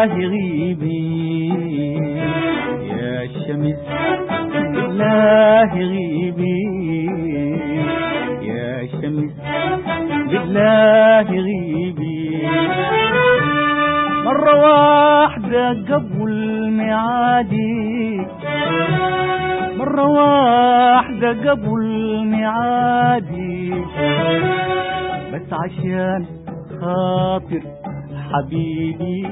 شمس بالله غيبي. يا شمس بالله غيبي. يا شمس بالله غيبي. مرة واحدة قبل ميعادي. مرة واحدة قبل ميعادي. بس عشان خاطر حبيبي.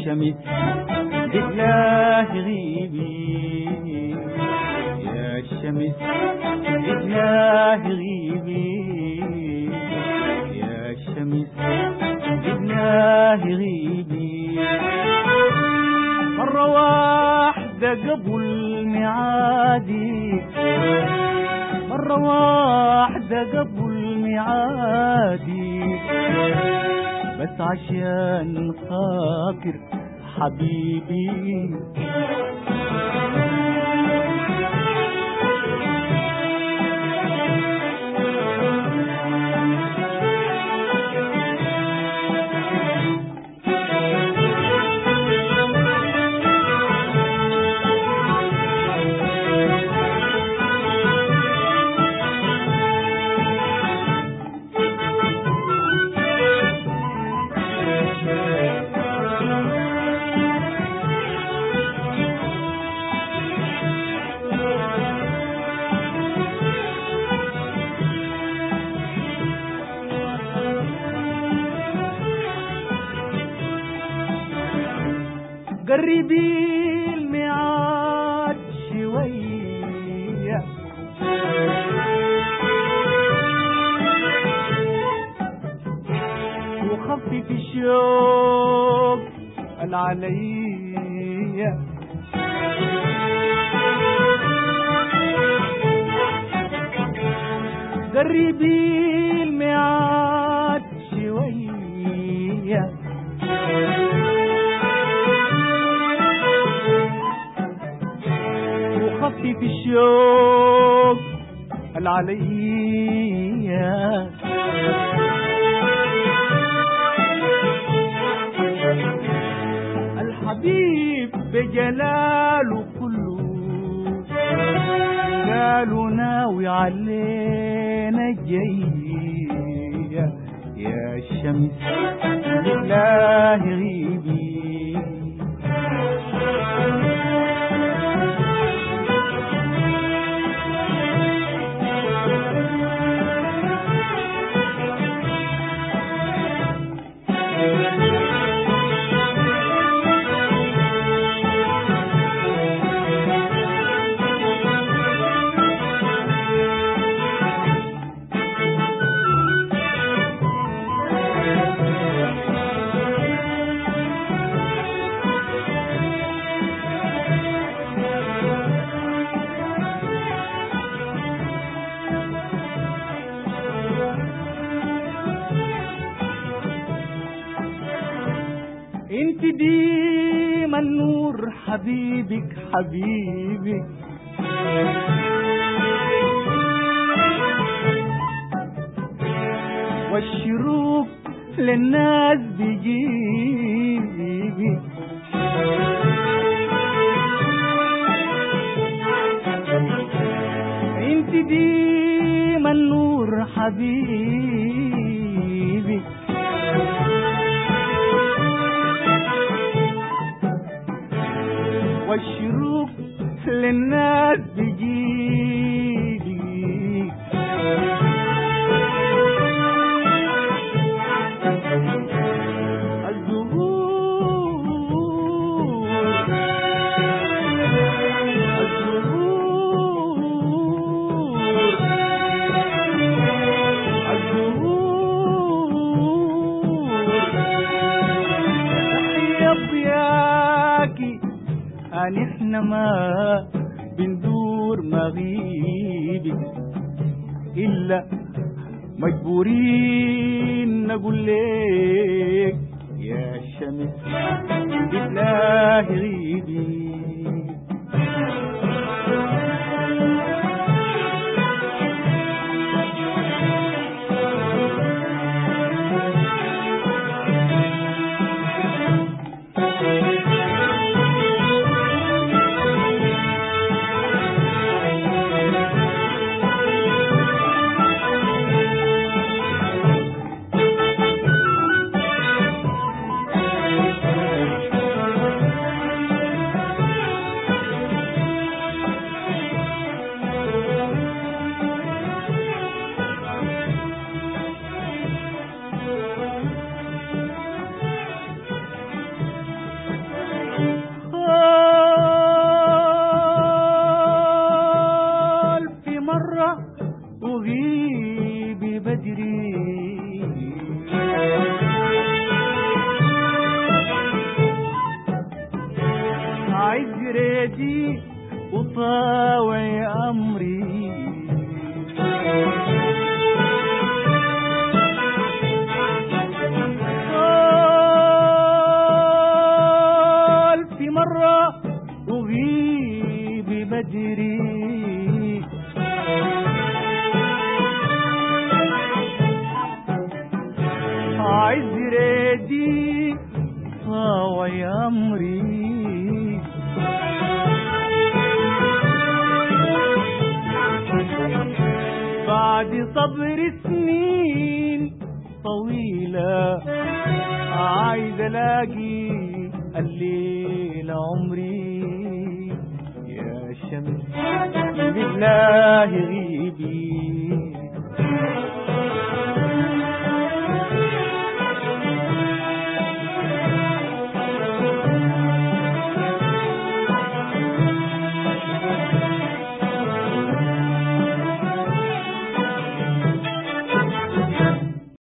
يا شمس بالله غيبي. يا شمس بالله غيبي. يا شمس بالله غيبي. مرة واحدة قبل ميعادي. مرة واحدة قبل ميعادي. بس عشان خاطر حبيبي. قربي الميعاد شوية. وخفف الشوق العليا. قربي الميعاد شوية. وخفف الشوق العليا. الحبيب بجلاله كله قالوا ناوي علينا جاي يا الشمس حبيبك حبيبك. والشروق للناس بيجيبك انت ديما النور حبيبك إحنا ما بندور مغيبك إلا مجبورين نقول لك يا شمس بالله غيبي. وطاوع أمري. بعد صبر سنين طويلة. عايز ألاقي الليل عمري. يا شمس بالله غيبي.